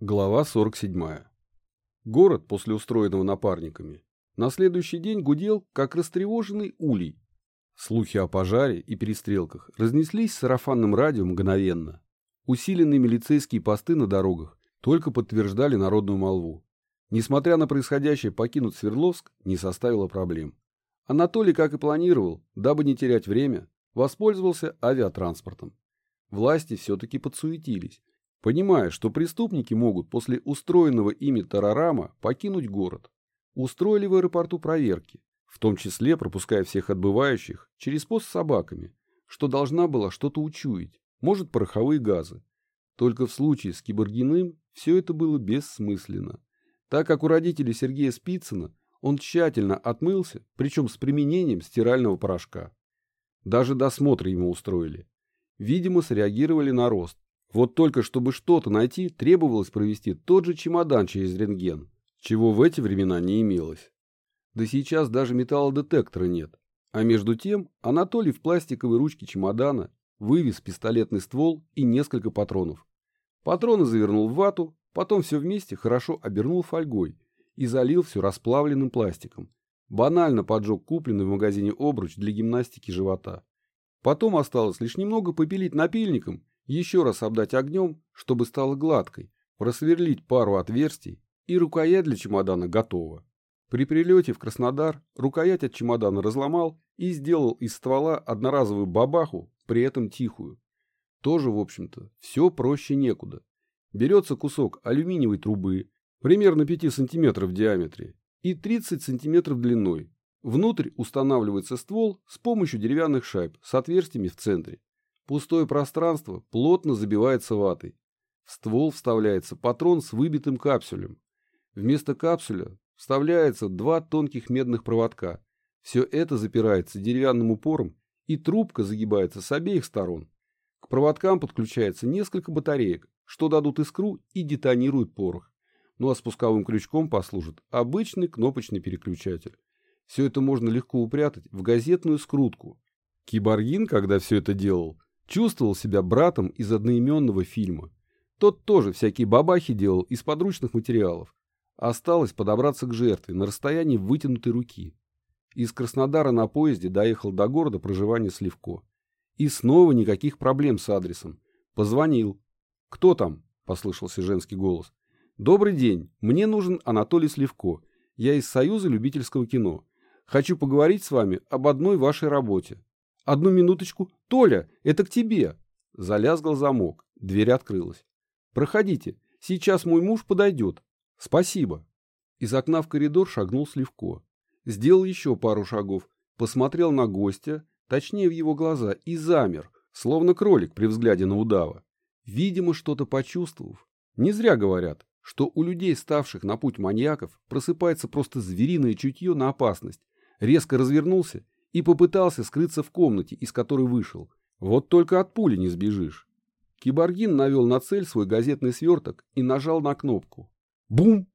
Глава 47. Город, после устроенного напарниками, на следующий день гудел, как растревоженный улей. Слухи о пожаре и перестрелках разнеслись сарафанным радио мгновенно. Усиленные милицейские посты на дорогах только подтверждали народную молву. Несмотря на происходящее, покинуть Свердловск не составило проблем. Анатолий, как и планировал, дабы не терять время, воспользовался авиатранспортом. Власти все-таки подсуетились понимая, что преступники могут после устроенного ими тарарама покинуть город. Устроили в аэропорту проверки, в том числе пропуская всех отбывающих через пост с собаками, что должна была что-то учуять, может пороховые газы. Только в случае с Киборгиным все это было бессмысленно, так как у родителей Сергея Спицына он тщательно отмылся, причем с применением стирального порошка. Даже досмотр ему устроили. Видимо, среагировали на рост, вот только чтобы что-то найти, требовалось провести тот же чемодан через рентген, чего в эти времена не имелось. Да сейчас даже металлодетектора нет. А между тем Анатолий в пластиковой ручке чемодана вывез пистолетный ствол и несколько патронов. Патроны завернул в вату, потом все вместе хорошо обернул фольгой и залил все расплавленным пластиком. Банально поджег купленный в магазине обруч для гимнастики живота. Потом осталось лишь немного попилить напильником еще раз обдать огнем, чтобы стало гладкой, просверлить пару отверстий, и рукоять для чемодана готова. При прилете в Краснодар рукоять от чемодана разломал и сделал из ствола одноразовую бабаху, при этом тихую. Тоже, в общем-то, все проще некуда. Берется кусок алюминиевой трубы, примерно 5 см в диаметре и 30 см длиной. Внутрь устанавливается ствол с помощью деревянных шайб с отверстиями в центре. Пустое пространство плотно забивается ватой. В ствол вставляется патрон с выбитым капсулем. Вместо капсуля вставляется два тонких медных проводка. Все это запирается деревянным упором, и трубка загибается с обеих сторон. К проводкам подключается несколько батареек, что дадут искру и детонируют порох. Ну а спусковым крючком послужит обычный кнопочный переключатель. Все это можно легко упрятать в газетную скрутку. Киборгин, когда все это делал, Чувствовал себя братом из одноименного фильма. Тот тоже всякие бабахи делал из подручных материалов. Осталось подобраться к жертве на расстоянии вытянутой руки. Из Краснодара на поезде доехал до города проживания Сливко. И снова никаких проблем с адресом. Позвонил. «Кто там?» – послышался женский голос. «Добрый день. Мне нужен Анатолий Сливко. Я из Союза любительского кино. Хочу поговорить с вами об одной вашей работе. Одну минуточку. Толя, это к тебе. Залязгал замок. Дверь открылась. Проходите. Сейчас мой муж подойдет. Спасибо. Из окна в коридор шагнул Сливко. Сделал еще пару шагов. Посмотрел на гостя, точнее в его глаза, и замер, словно кролик при взгляде на удава. Видимо, что-то почувствовав. Не зря говорят, что у людей, ставших на путь маньяков, просыпается просто звериное чутье на опасность. Резко развернулся и попытался скрыться в комнате, из которой вышел. Вот только от пули не сбежишь. Киборгин навел на цель свой газетный сверток и нажал на кнопку. Бум!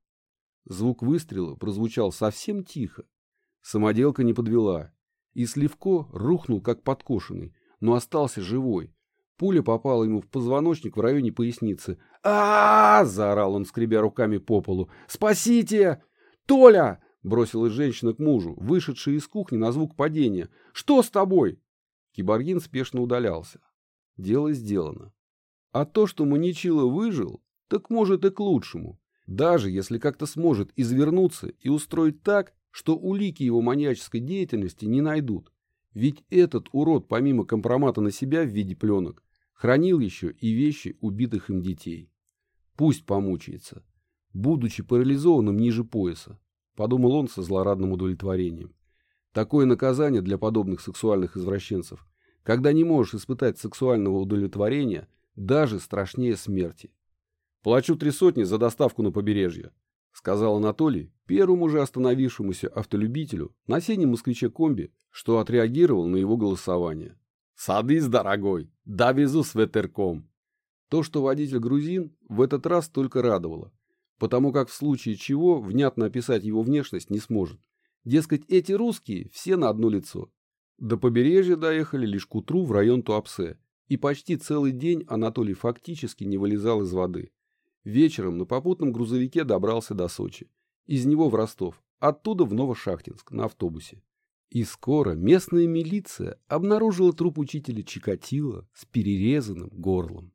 Звук выстрела прозвучал совсем тихо. Самоделка не подвела. И Сливко рухнул, как подкошенный, но остался живой. Пуля попала ему в позвоночник в районе поясницы. а, -а, -а заорал он, скребя руками по полу. «Спасите! Толя! Бросилась женщина к мужу, вышедшая из кухни на звук падения. «Что с тобой?» Киборгин спешно удалялся. Дело сделано. А то, что Маничило выжил, так может и к лучшему. Даже если как-то сможет извернуться и устроить так, что улики его маньяческой деятельности не найдут. Ведь этот урод, помимо компромата на себя в виде пленок, хранил еще и вещи убитых им детей. Пусть помучается, будучи парализованным ниже пояса подумал он со злорадным удовлетворением. Такое наказание для подобных сексуальных извращенцев, когда не можешь испытать сексуального удовлетворения, даже страшнее смерти. «Плачу три сотни за доставку на побережье», — сказал Анатолий, первому же остановившемуся автолюбителю на синем москвиче-комби, что отреагировал на его голосование. «Садись, дорогой, довезу с ветерком». То, что водитель грузин, в этот раз только радовало потому как в случае чего внятно описать его внешность не сможет. Дескать, эти русские все на одно лицо. До побережья доехали лишь к утру в район Туапсе, и почти целый день Анатолий фактически не вылезал из воды. Вечером на попутном грузовике добрался до Сочи. Из него в Ростов, оттуда в Новошахтинск на автобусе. И скоро местная милиция обнаружила труп учителя Чикатило с перерезанным горлом.